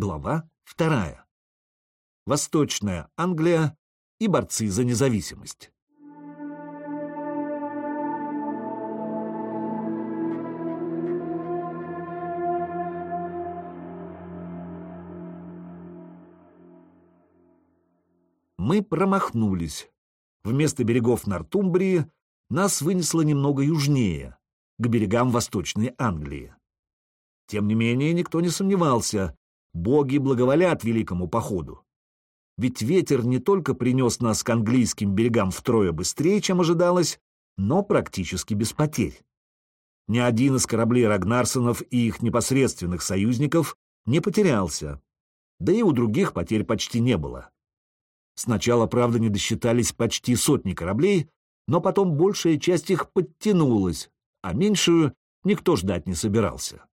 Глава вторая. Восточная Англия и борцы за независимость. Мы промахнулись. Вместо берегов Нортумбрии нас вынесло немного южнее, к берегам Восточной Англии. Тем не менее, никто не сомневался, боги благоволят великому походу. Ведь ветер не только принес нас к английским берегам втрое быстрее, чем ожидалось, но практически без потерь. Ни один из кораблей Рагнарсонов и их непосредственных союзников не потерялся, да и у других потерь почти не было. Сначала, правда, не досчитались почти сотни кораблей, но потом большая часть их подтянулась, а меньшую никто ждать не собирался.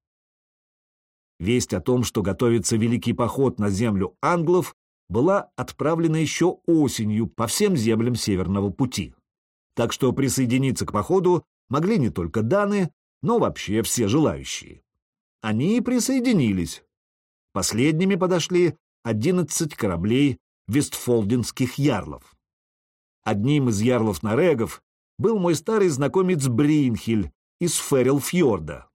Весть о том, что готовится великий поход на землю англов, была отправлена еще осенью по всем землям Северного пути. Так что присоединиться к походу могли не только даны, но вообще все желающие. Они и присоединились. Последними подошли 11 кораблей вестфолдинских ярлов. Одним из ярлов-нарегов был мой старый знакомец Бринхель из Феррилфьорда,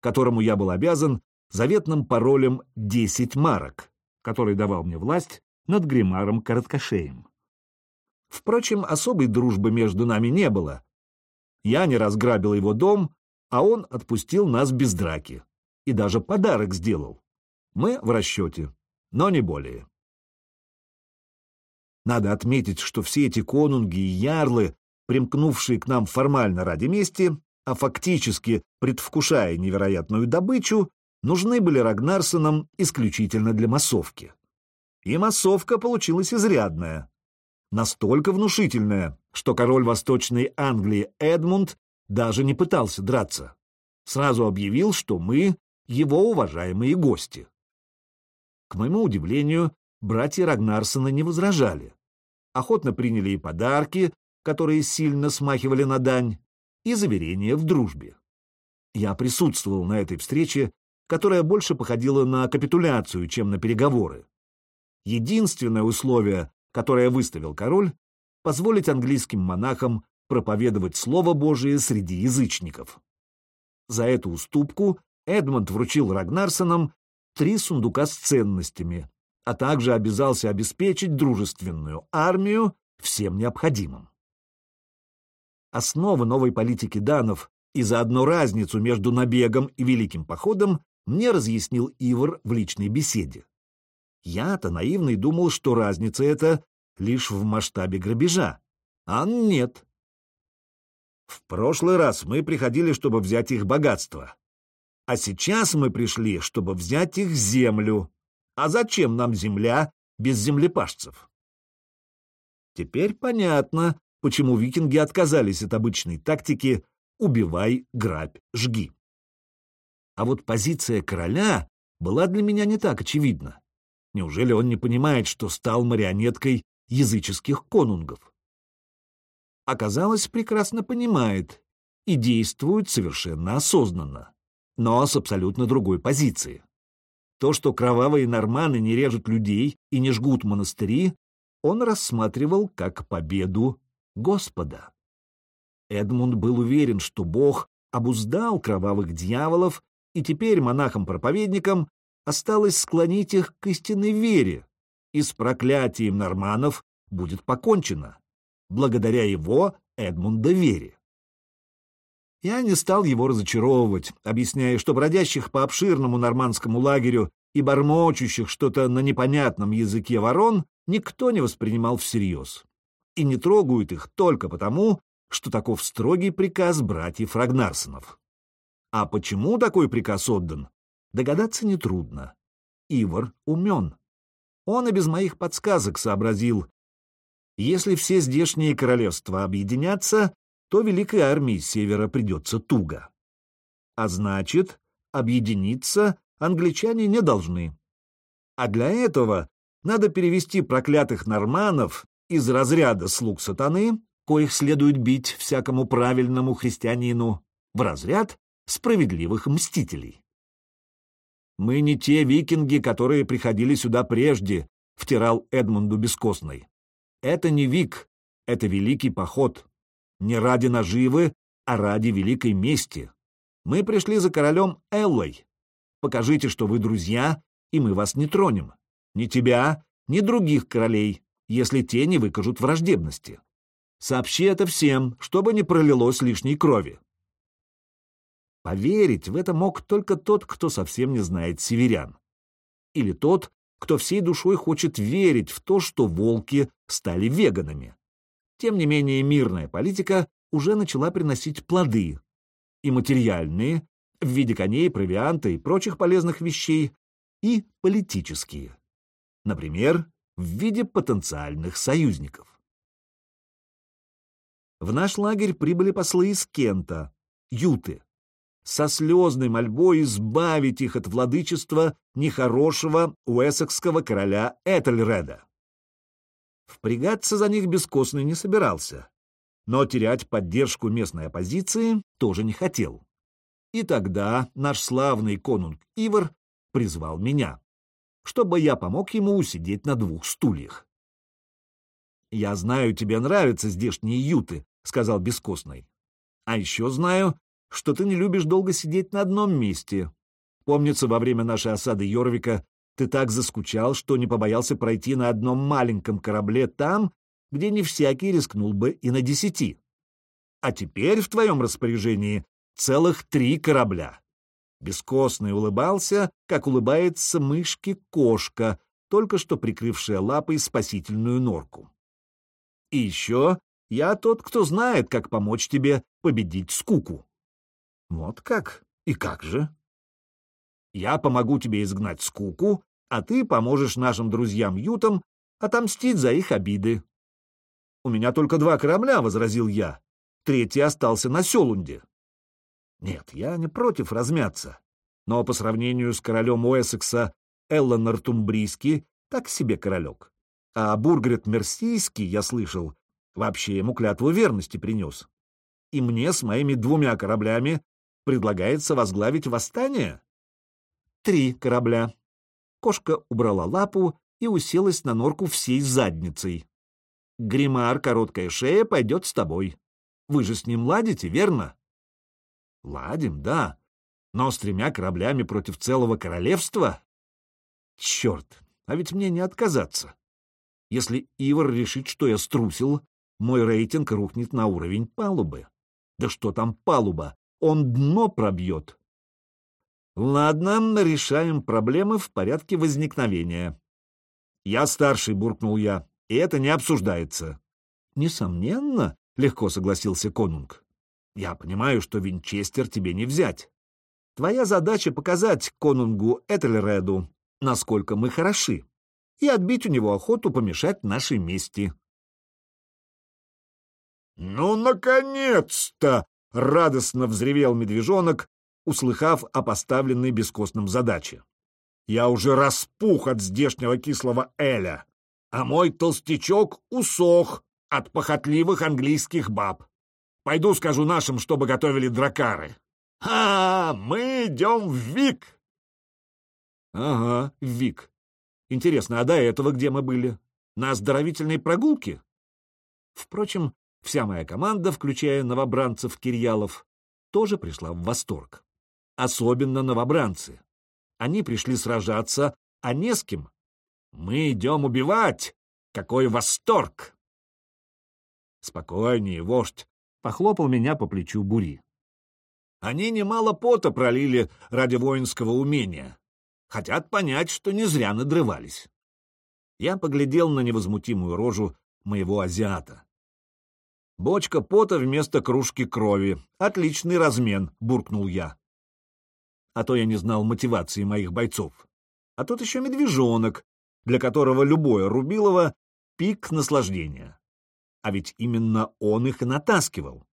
которому я был обязан заветным паролем «10 марок», который давал мне власть над гримаром Короткошеем. Впрочем, особой дружбы между нами не было. Я не разграбил его дом, а он отпустил нас без драки. И даже подарок сделал. Мы в расчете, но не более. Надо отметить, что все эти конунги и ярлы, примкнувшие к нам формально ради мести, а фактически предвкушая невероятную добычу, нужны были Рагнарсонам исключительно для массовки. И массовка получилась изрядная. Настолько внушительная, что король Восточной Англии Эдмунд даже не пытался драться. Сразу объявил, что мы — его уважаемые гости. К моему удивлению, братья Рагнарсона не возражали. Охотно приняли и подарки, которые сильно смахивали на дань, и заверения в дружбе. Я присутствовал на этой встрече которая больше походила на капитуляцию, чем на переговоры. Единственное условие, которое выставил король, позволить английским монахам проповедовать Слово Божие среди язычников. За эту уступку Эдмонд вручил Рагнарсонам три сундука с ценностями, а также обязался обеспечить дружественную армию всем необходимым. Основа новой политики данов и заодно разницу между набегом и великим походом мне разъяснил Ивар в личной беседе. Я-то наивный думал, что разница эта лишь в масштабе грабежа, а нет. В прошлый раз мы приходили, чтобы взять их богатство, а сейчас мы пришли, чтобы взять их землю. А зачем нам земля без землепашцев? Теперь понятно, почему викинги отказались от обычной тактики «убивай, грабь, жги». А вот позиция короля была для меня не так очевидна. Неужели он не понимает, что стал марионеткой языческих конунгов? Оказалось, прекрасно понимает и действует совершенно осознанно, но с абсолютно другой позиции. То, что кровавые норманы не режут людей и не жгут монастыри, он рассматривал как победу Господа. Эдмунд был уверен, что Бог обуздал кровавых дьяволов и теперь монахам-проповедникам осталось склонить их к истинной вере, и с проклятием норманов будет покончено, благодаря его Эдмунда вере. Я не стал его разочаровывать, объясняя, что бродящих по обширному нормандскому лагерю и бормочущих что-то на непонятном языке ворон никто не воспринимал всерьез, и не трогают их только потому, что таков строгий приказ братьев Рагнарсонов. А почему такой приказ отдан, догадаться нетрудно. Ивар умен. Он и без моих подсказок сообразил. Если все здешние королевства объединятся, то великой армии севера придется туго. А значит, объединиться англичане не должны. А для этого надо перевести проклятых норманов из разряда слуг сатаны, коих следует бить всякому правильному христианину, в разряд справедливых мстителей. Мы не те викинги, которые приходили сюда прежде, втирал Эдмунду Бескостный. Это не вик, это великий поход. Не ради наживы, а ради великой мести. Мы пришли за королем Эллой. Покажите, что вы друзья, и мы вас не тронем. Ни тебя, ни других королей, если те не выкажут враждебности. Сообщи это всем, чтобы не пролилось лишней крови. Поверить в это мог только тот, кто совсем не знает северян. Или тот, кто всей душой хочет верить в то, что волки стали веганами. Тем не менее, мирная политика уже начала приносить плоды. И материальные, в виде коней, провианта и прочих полезных вещей, и политические. Например, в виде потенциальных союзников. В наш лагерь прибыли послы из Кента, Юты, со слезной мольбой избавить их от владычества нехорошего уэссекского короля Этельреда. Впрягаться за них бескостный не собирался, но терять поддержку местной оппозиции тоже не хотел. И тогда наш славный конунг Ивар призвал меня, чтобы я помог ему усидеть на двух стульях. «Я знаю, тебе нравятся здешние юты», — сказал бескостный. «А еще знаю, что ты не любишь долго сидеть на одном месте. Помнится, во время нашей осады Йорвика ты так заскучал, что не побоялся пройти на одном маленьком корабле там, где не всякий рискнул бы и на десяти. А теперь в твоем распоряжении целых три корабля. Бескостный улыбался, как улыбается мышке-кошка, только что прикрывшая лапой спасительную норку. И еще я тот, кто знает, как помочь тебе победить скуку. Вот как? И как же? Я помогу тебе изгнать скуку, а ты поможешь нашим друзьям-ютам отомстить за их обиды. У меня только два корабля, — возразил я. Третий остался на Селунде. Нет, я не против размяться. Но по сравнению с королем Уэссекса Эллен Нортумбрийский так себе королек. А Бургрет Мерсийский, я слышал, вообще ему клятву верности принес. И мне с моими двумя кораблями предлагается возглавить восстание? Три корабля. Кошка убрала лапу и уселась на норку всей задницей. Гримар, короткая шея, пойдет с тобой. Вы же с ним ладите, верно? Ладим, да. Но с тремя кораблями против целого королевства? Черт, а ведь мне не отказаться. Если Ивар решит, что я струсил, мой рейтинг рухнет на уровень палубы. Да что там палуба? Он дно пробьет. Ладно, решаем проблемы в порядке возникновения. Я старший, буркнул я, и это не обсуждается. Несомненно, легко согласился конунг. Я понимаю, что Винчестер тебе не взять. Твоя задача показать конунгу Этельреду, насколько мы хороши, и отбить у него охоту помешать нашей мести. «Ну, наконец-то!» — радостно взревел медвежонок, услыхав о поставленной бескостном задаче. «Я уже распух от здешнего кислого эля, а мой толстячок усох от похотливых английских баб. Пойду скажу нашим, чтобы готовили дракары. А, мы идем в Вик!» «Ага, в Вик. Интересно, а до этого где мы были? На оздоровительной прогулке?» Впрочем, Вся моя команда, включая новобранцев Кирьялов, тоже пришла в восторг. Особенно новобранцы. Они пришли сражаться, а не с кем. Мы идем убивать! Какой восторг! Спокойнее, вождь, — похлопал меня по плечу Бури. Они немало пота пролили ради воинского умения. Хотят понять, что не зря надрывались. Я поглядел на невозмутимую рожу моего азиата. Бочка пота вместо кружки крови. Отличный размен, буркнул я. А то я не знал мотивации моих бойцов. А тут еще медвежонок, для которого любое рубилово — пик наслаждения. А ведь именно он их и натаскивал.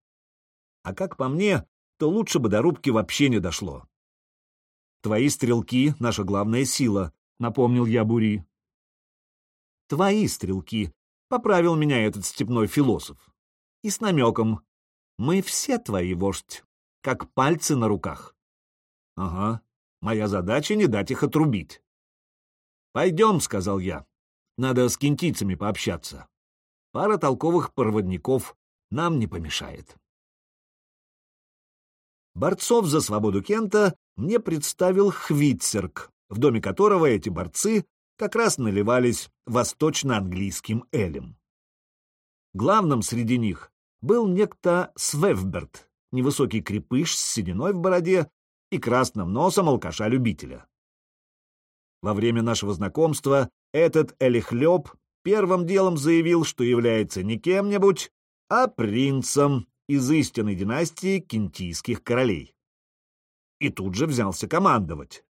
А как по мне, то лучше бы до рубки вообще не дошло. Твои стрелки — наша главная сила, — напомнил я Бури. Твои стрелки, — поправил меня этот степной философ и с намеком. «Мы все твои, вождь, как пальцы на руках». «Ага, Моя задача — не дать их отрубить. «Пойдем», — сказал я. «Надо с кентийцами пообщаться. Пара толковых проводников нам не помешает». Борцов за свободу Кента мне представил Хвитцерк, в доме которого эти борцы как раз наливались восточно-английским элем. Главным среди них был некто Свевберт, невысокий крепыш с сединой в бороде и красным носом алкаша-любителя. Во время нашего знакомства этот Элихлеб первым делом заявил, что является не кем-нибудь, а принцем из истинной династии кентийских королей. И тут же взялся командовать.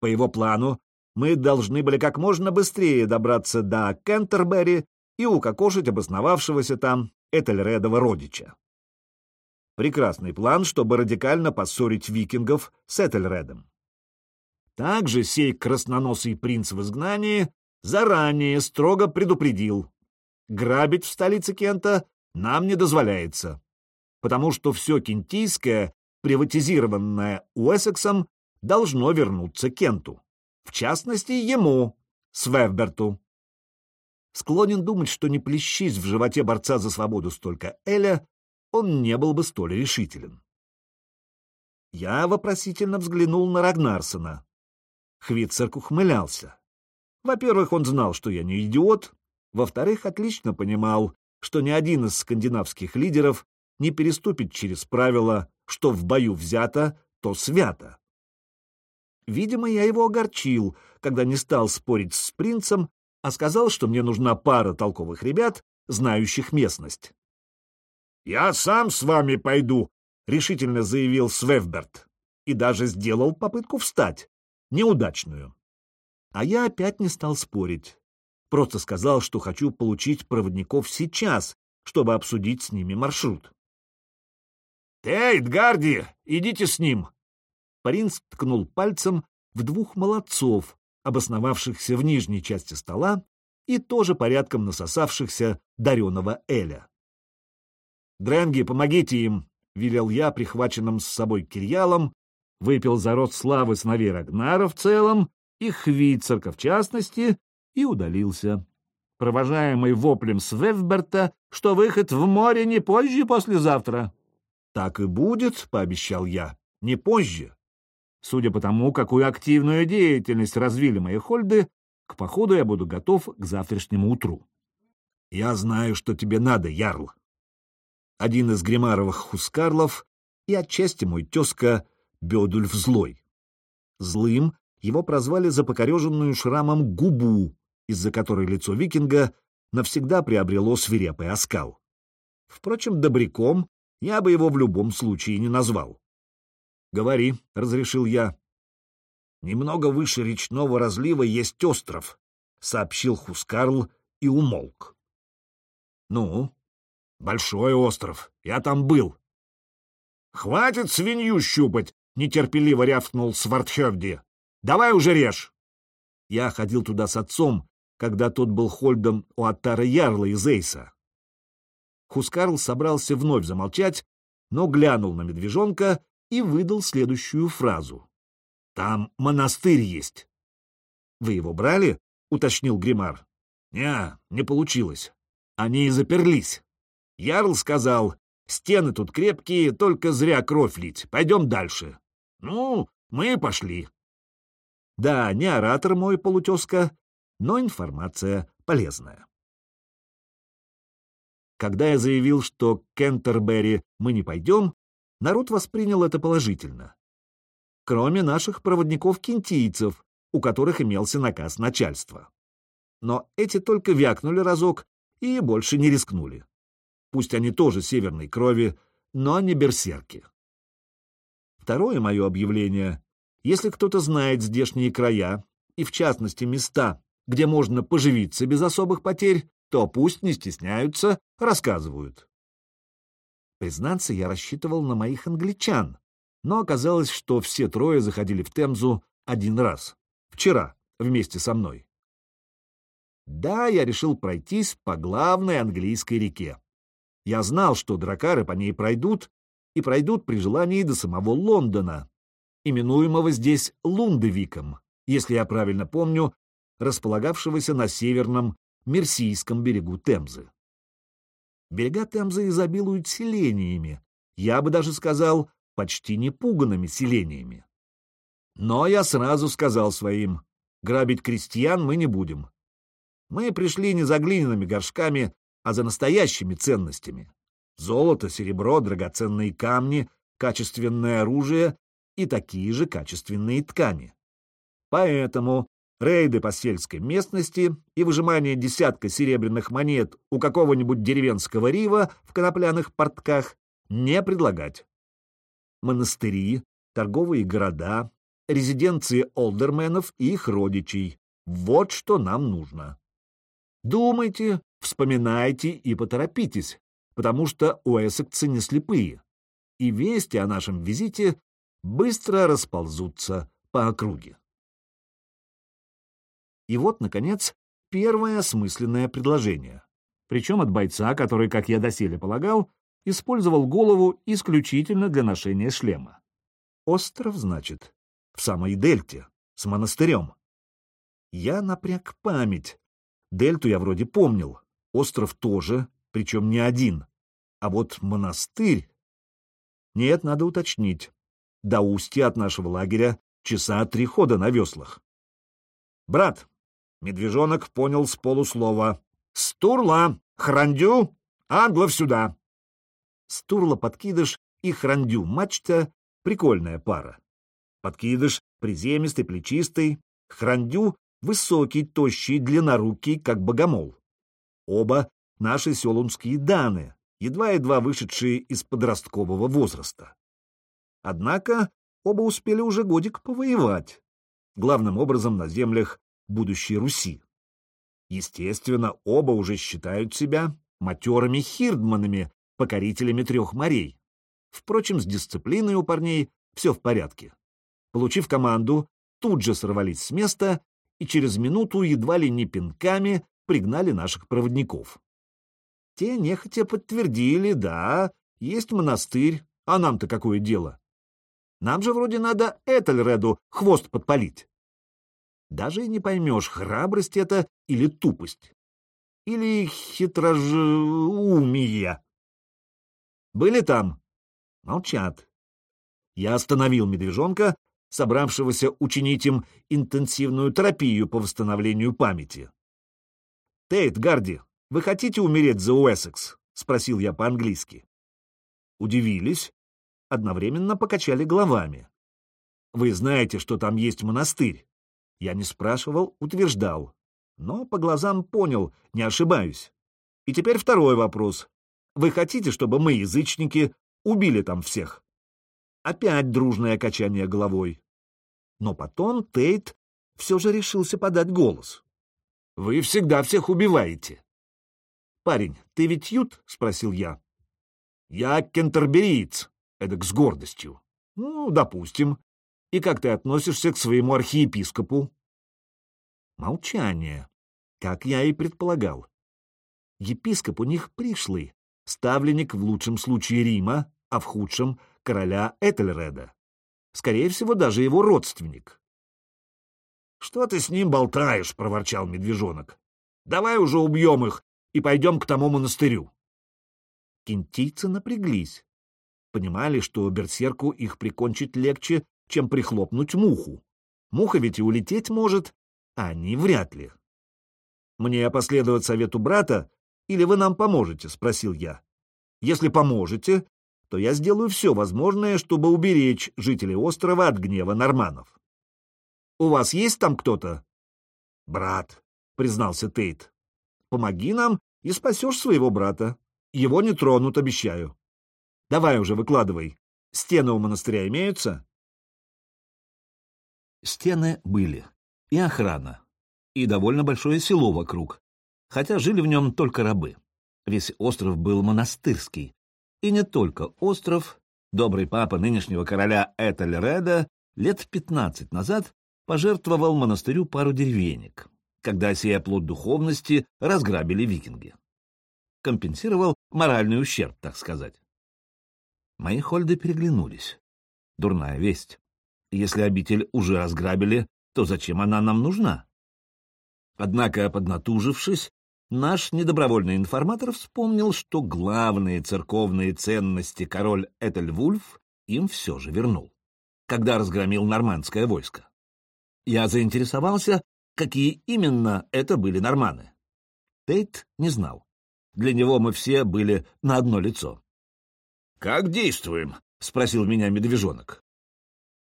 По его плану, мы должны были как можно быстрее добраться до Кентербери и укокошить обосновавшегося там Этельредова родича. Прекрасный план, чтобы радикально поссорить викингов с Этельредом. Также сей красноносый принц в изгнании заранее строго предупредил. Грабить в столице Кента нам не дозволяется, потому что все кентийское, приватизированное Уэссексом, должно вернуться Кенту. В частности, ему, Свевберту. Склонен думать, что не плещись в животе борца за свободу столько Эля, он не был бы столь решителен. Я вопросительно взглянул на Рагнарсона. Хвитцерк ухмылялся. Во-первых, он знал, что я не идиот. Во-вторых, отлично понимал, что ни один из скандинавских лидеров не переступит через правило, что в бою взято, то свято. Видимо, я его огорчил, когда не стал спорить с принцем, а сказал, что мне нужна пара толковых ребят, знающих местность. «Я сам с вами пойду», — решительно заявил Свевберт, и даже сделал попытку встать, неудачную. А я опять не стал спорить. Просто сказал, что хочу получить проводников сейчас, чтобы обсудить с ними маршрут. «Эй, Гарди, идите с ним!» Принц ткнул пальцем в двух молодцов, обосновавшихся в нижней части стола и тоже порядком насосавшихся дареного Эля. «Дренги, помогите им!» — велел я, прихваченным с собой кирьялом, выпил за род славы сыновей Рагнара в целом и Хвицерка в частности, и удалился, провожаемый воплем Свевберта, что выход в море не позже послезавтра. «Так и будет», — пообещал я, — «не позже». Судя по тому, какую активную деятельность развили мои хольды, к походу я буду готов к завтрашнему утру. Я знаю, что тебе надо, Ярл. Один из гримаровых хускарлов и отчасти мой тезка Бедульф Злой. Злым его прозвали за покореженную шрамом губу, из-за которой лицо викинга навсегда приобрело свирепый оскал. Впрочем, добряком я бы его в любом случае не назвал. — Говори, — разрешил я. — Немного выше речного разлива есть остров, — сообщил Хускарл и умолк. — Ну? — Большой остров. Я там был. — Хватит свинью щупать, — нетерпеливо рявкнул Свардхевди. — Давай уже режь. Я ходил туда с отцом, когда тот был хольдом у Аттара Ярла из Эйса. Хускарл собрался вновь замолчать, но глянул на медвежонка и выдал следующую фразу. «Там монастырь есть». «Вы его брали?» — уточнил Гримар. «Не, не получилось. Они и заперлись. Ярл сказал, стены тут крепкие, только зря кровь лить. Пойдем дальше». «Ну, мы пошли». Да, не оратор мой полутезка, но информация полезная. Когда я заявил, что к Кентербери мы не пойдем, народ воспринял это положительно. Кроме наших проводников-кентийцев, у которых имелся наказ начальства. Но эти только вякнули разок и больше не рискнули. Пусть они тоже северной крови, но не берсерки. Второе мое объявление. Если кто-то знает здешние края, и в частности места, где можно поживиться без особых потерь, то пусть не стесняются, рассказывают. Признаться, я рассчитывал на моих англичан, но оказалось, что все трое заходили в Темзу один раз, вчера, вместе со мной. Да, я решил пройтись по главной английской реке. Я знал, что дракары по ней пройдут, и пройдут при желании до самого Лондона. именуемого здесь Лундевиком, если я правильно помню, располагавшегося на северном Мерсийском берегу Темзы. Берега Темзы изобилуют селениями, я бы даже сказал, почти непуганными селениями. Но я сразу сказал своим, грабить крестьян мы не будем. Мы пришли не за глиняными горшками, а за настоящими ценностями. Золото, серебро, драгоценные камни, качественное оружие и такие же качественные ткани. Поэтому рейды по сельской местности и выжимание десятка серебряных монет у какого-нибудь деревенского рива в конопляных портках не предлагать. Монастыри, торговые города, резиденции олдерменов и их родичей — вот что нам нужно. Думайте, вспоминайте и поторопитесь, потому что уэссекцы не слепые, и вести о нашем визите быстро расползутся по округе. И вот, наконец, первое осмысленное предложение. Причем от бойца, который, как я доселе полагал, использовал голову исключительно для ношения шлема. Остров, значит, в самой дельте, с монастырем. Я напряг память. Дельту я вроде помнил, остров тоже, причем не один. А вот монастырь... Нет, надо уточнить. До устья от нашего лагеря часа три хода на веслах. «Брат!» — медвежонок понял с полуслова. «Стурла! Храндю! Англов сюда!» Стурла-подкидыш и храндю-мачта — прикольная пара. Подкидыш приземистый, плечистый, храндю — высокий, тощий, длиннорукий, как богомол. Оба — наши селунские даны, едва-едва вышедшие из подросткового возраста. Однако оба успели уже годик повоевать, главным образом на землях будущей Руси. Естественно, оба уже считают себя матерыми хирдманами, покорителями трех морей. Впрочем, с дисциплиной у парней все в порядке. Получив команду, тут же сорвались с места и через минуту едва ли не пинками пригнали наших проводников. Те нехотя подтвердили, да, есть монастырь, а нам-то какое дело? Нам же вроде надо Этельреду хвост подпалить. Даже и не поймешь, храбрость это или тупость. Или хитрожумие. Были там? Молчат. Я остановил медвежонка, собравшегося учинить им интенсивную терапию по восстановлению памяти. «Тейт, Гарди, вы хотите умереть за Уэссекс?» — спросил я по-английски. Удивились, одновременно покачали головами. «Вы знаете, что там есть монастырь?» Я не спрашивал, утверждал. Но по глазам понял, не ошибаюсь. И теперь второй вопрос. Вы хотите, чтобы мы, язычники, убили там всех? Опять дружное качание головой. Но потом Тейт все же решился подать голос. «Вы всегда всех убиваете. «Парень, ты ведь ют?» — спросил я. «Я кентербериец», — эдак с гордостью. «Ну, допустим. И как ты относишься к своему архиепископу?» Молчание, как я и предполагал. Епископ у них пришлый, ставленник в лучшем случае Рима, а в худшем — короля Этельреда. Скорее всего, даже его родственник. «Что ты с ним болтаешь?» — проворчал медвежонок. «Давай уже убьем их и пойдем к тому монастырю. Кентийцы напряглись. Понимали, что берсерку их прикончить легче, чем прихлопнуть муху. Муха ведь и улететь может, а они вряд ли. «Мне последовать совету брата, или вы нам поможете?» — спросил я. «Если поможете, то я сделаю все возможное, чтобы уберечь жителей острова от гнева норманов». «У вас есть там кто-то?» «Брат», — признался Тейт. Помоги нам и спасешь своего брата. Его не тронут, обещаю. Давай уже, выкладывай. Стены у монастыря имеются?» Стены были. И охрана. И довольно большое село вокруг. Хотя жили в нем только рабы. Весь остров был монастырский. И не только остров. Добрый папа нынешнего короля Этельреда лет пятнадцать назад пожертвовал монастырю пару деревенек когда сей оплот духовности разграбили викинги. Компенсировал моральный ущерб, так сказать. Мои хольды переглянулись. Дурная весть. Если обитель уже разграбили, то зачем она нам нужна? Однако, поднатужившись, наш недобровольный информатор вспомнил, что главные церковные ценности король Этельвульф им все же вернул, когда разгромил нормандское войско. Я заинтересовался, какие именно это были норманы. Тейт не знал. Для него мы все были на одно лицо. «Как действуем?» — спросил меня медвежонок.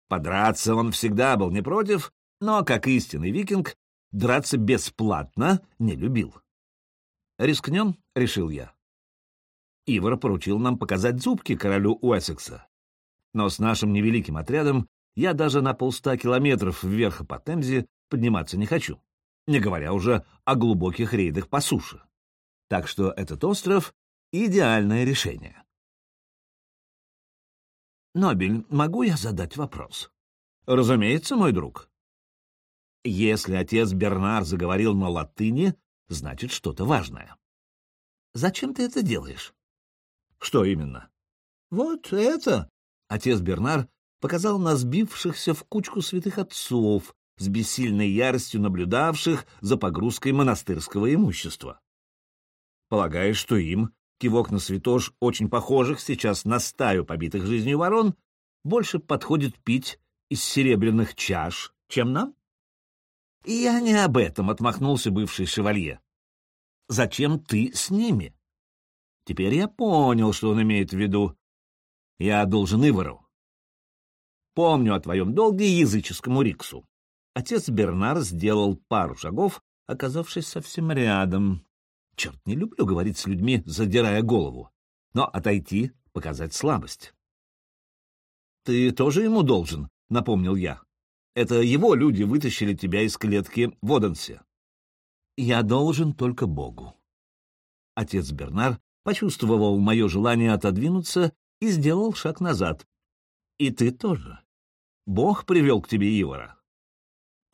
Подраться он всегда был не против, но, как истинный викинг, драться бесплатно не любил. «Рискнем?» — решил я. Ивар поручил нам показать зубки королю Уэссекса. Но с нашим невеликим отрядом я даже на полста километров вверх по Темзе подниматься не хочу, не говоря уже о глубоких рейдах по суше. Так что этот остров — идеальное решение. Нобель, могу я задать вопрос? Разумеется, мой друг. Если отец Бернар заговорил на латыни, значит что-то важное. Зачем ты это делаешь? Что именно? Вот это. Отец Бернар показал на сбившихся в кучку святых отцов, с бессильной яростью наблюдавших за погрузкой монастырского имущества. Полагаешь, что им, кивок на святош, очень похожих сейчас на стаю побитых жизнью ворон, больше подходит пить из серебряных чаш, чем нам? Я не об этом отмахнулся бывший шевалье. Зачем ты с ними? Теперь я понял, что он имеет в виду. Я должен Ивару. Помню о твоем долге языческому Риксу. Отец Бернар сделал пару шагов, оказавшись совсем рядом. Черт, не люблю говорить с людьми, задирая голову. Но отойти — показать слабость. «Ты тоже ему должен», — напомнил я. «Это его люди вытащили тебя из клетки в Оденсе». «Я должен только Богу». Отец Бернар почувствовал мое желание отодвинуться и сделал шаг назад. «И ты тоже. Бог привел к тебе Ивара.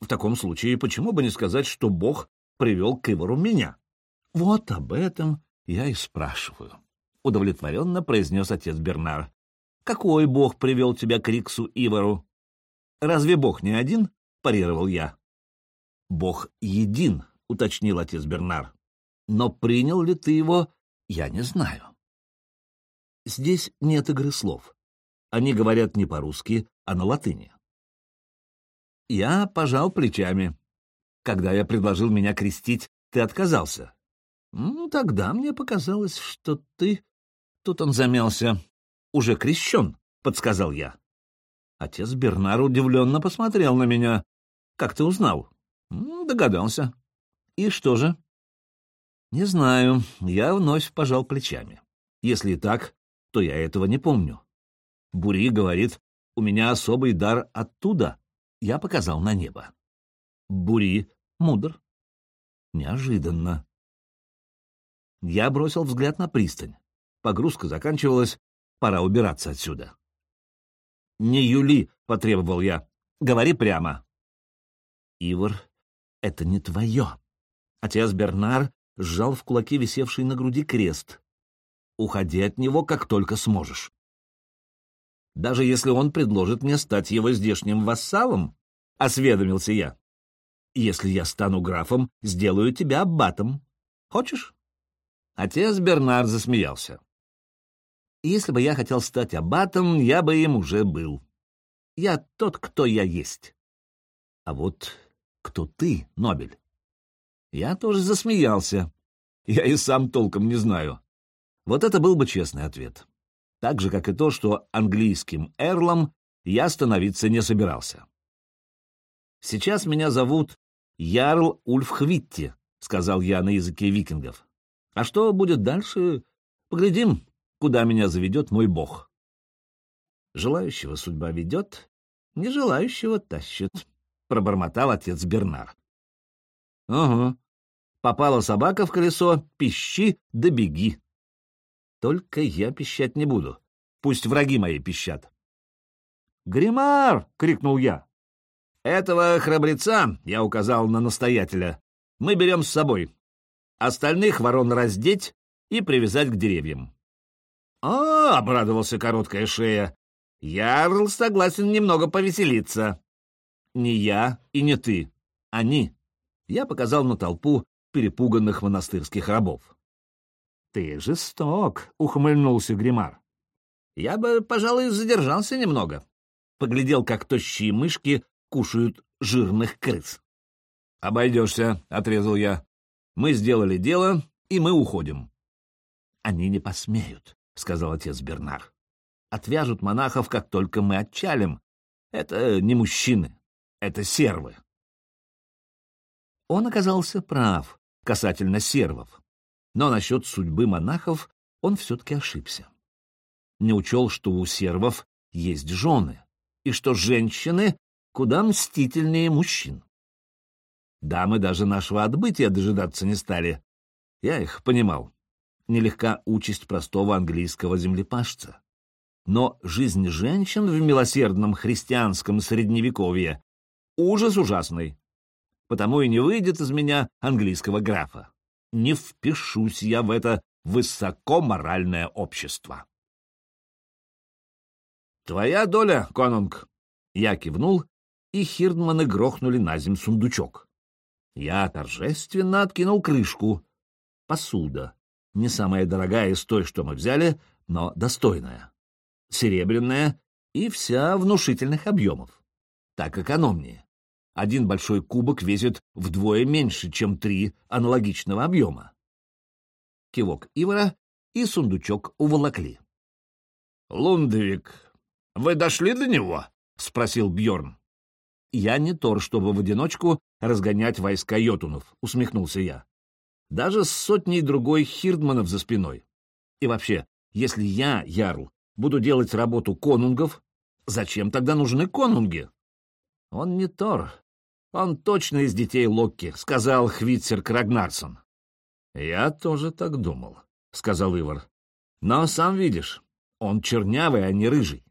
В таком случае, почему бы не сказать, что Бог привел к Ивару меня? Вот об этом я и спрашиваю. Удовлетворенно произнес отец Бернар. Какой Бог привел тебя к Риксу Ивару? Разве Бог не один? Парировал я. Бог един, уточнил отец Бернар. Но принял ли ты его, я не знаю. Здесь нет игры слов. Они говорят не по-русски, а на латыни. Я пожал плечами. Когда я предложил меня крестить, ты отказался. Ну, тогда мне показалось, что ты... Тут он замялся. Уже крещен, подсказал я. Отец Бернар удивленно посмотрел на меня. Как ты узнал? Догадался. И что же? Не знаю. Я вновь пожал плечами. Если так, то я этого не помню. Бури говорит, у меня особый дар оттуда, я показал на небо. Бури мудр. Неожиданно. Я бросил взгляд на пристань. Погрузка заканчивалась, пора убираться отсюда. «Не Юли!» — потребовал я. «Говори прямо». «Ивар, это не твое». Отец Бернар сжал в кулаки висевший на груди крест. «Уходи от него, как только сможешь» даже если он предложит мне стать его здешним вассалом, — осведомился я. Если я стану графом, сделаю тебя аббатом. Хочешь? Отец Бернард засмеялся. Если бы я хотел стать аббатом, я бы им уже был. Я тот, кто я есть. А вот кто ты, Нобель? Я тоже засмеялся. Я и сам толком не знаю. Вот это был бы честный ответ так же, как и то, что английским эрлом я становиться не собирался. «Сейчас меня зовут Ярл Ульфхвитти», — сказал я на языке викингов. «А что будет дальше? Поглядим, куда меня заведет мой бог». «Желающего судьба ведет, не желающего тащит», — пробормотал отец Бернар. «Угу. Попала собака в колесо, пищи да беги», только я пищать не буду. Пусть враги мои пищат. «Гримар!» — крикнул я. «Этого храбреца, — я указал на настоятеля, — мы берем с собой. Остальных ворон раздеть и привязать к деревьям». «А, — обрадовался короткая шея, Ярл согласен немного повеселиться. Не я и не ты. Они. Я показал на толпу перепуганных монастырских рабов. Ты жесток, ухмыльнулся Гримар. Я бы, пожалуй, задержался немного. Поглядел, как тощие мышки кушают жирных крыс. Обойдешься, отрезал я. Мы сделали дело, и мы уходим. Они не посмеют, сказал отец Бернар. Отвяжут монахов, как только мы отчалим. Это не мужчины, это сервы. Он оказался прав касательно сервов, но насчет судьбы монахов он все-таки ошибся. Не учел, что у сервов есть жены, и что женщины куда мстительнее мужчин. Дамы даже нашего отбытия дожидаться не стали. Я их понимал. Нелегка участь простого английского землепашца. Но жизнь женщин в милосердном христианском средневековье — ужас ужасный. Потому и не выйдет из меня английского графа. Не впишусь я в это высокоморальное общество. «Твоя доля, конунг!» Я кивнул, и хирдманы грохнули на земь сундучок. Я торжественно откинул крышку. Посуда. Не самая дорогая из той, что мы взяли, но достойная. Серебряная и вся внушительных объемов. Так экономнее. Один большой кубок весит вдвое меньше, чем три аналогичного объема. Кивок Ивара и сундучок уволокли. «Лундвик, вы дошли до него?» — спросил Бьорн. «Я не Тор, чтобы в одиночку разгонять войска йотунов», — усмехнулся я. «Даже с сотней другой хирдманов за спиной. И вообще, если я, Ярл, буду делать работу конунгов, зачем тогда нужны конунги?» «Он не Тор. Он точно из детей Локки», — сказал Хвитцер Крагнарсон. «Я тоже так думал», — сказал Ивар. «Но сам видишь, он чернявый, а не рыжий.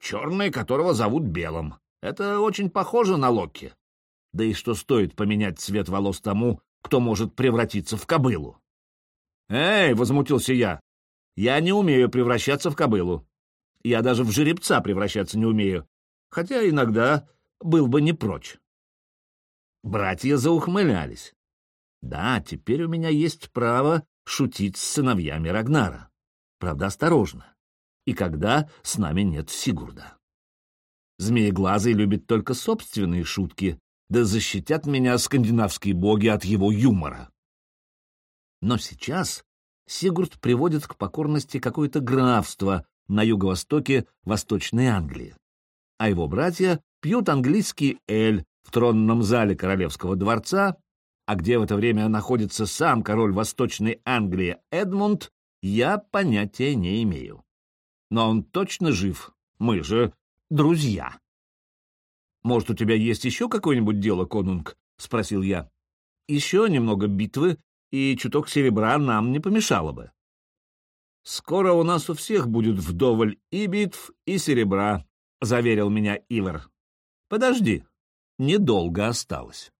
Черный, которого зовут Белым. Это очень похоже на Локки. Да и что стоит поменять цвет волос тому, кто может превратиться в кобылу? «Эй!» — возмутился я. «Я не умею превращаться в кобылу. Я даже в жеребца превращаться не умею, хотя иногда был бы не прочь». Братья заухмылялись. «Да, теперь у меня есть право шутить с сыновьями Рагнара. Правда, осторожно. И когда с нами нет Сигурда». Змееглазый любит только собственные шутки, да защитят меня скандинавские боги от его юмора. Но сейчас Сигурд приводит к покорности какое-то графство на юго-востоке Восточной Англии, а его братья пьют английский эль в тронном зале королевского дворца, а где в это время находится сам король Восточной Англии Эдмунд, я понятия не имею. Но он точно жив, мы же друзья. «Может, у тебя есть еще какое-нибудь дело, конунг?» — спросил я. «Еще немного битвы, и чуток серебра нам не помешало бы». «Скоро у нас у всех будет вдоволь и битв, и серебра», — заверил меня Ивар. «Подожди, недолго осталось».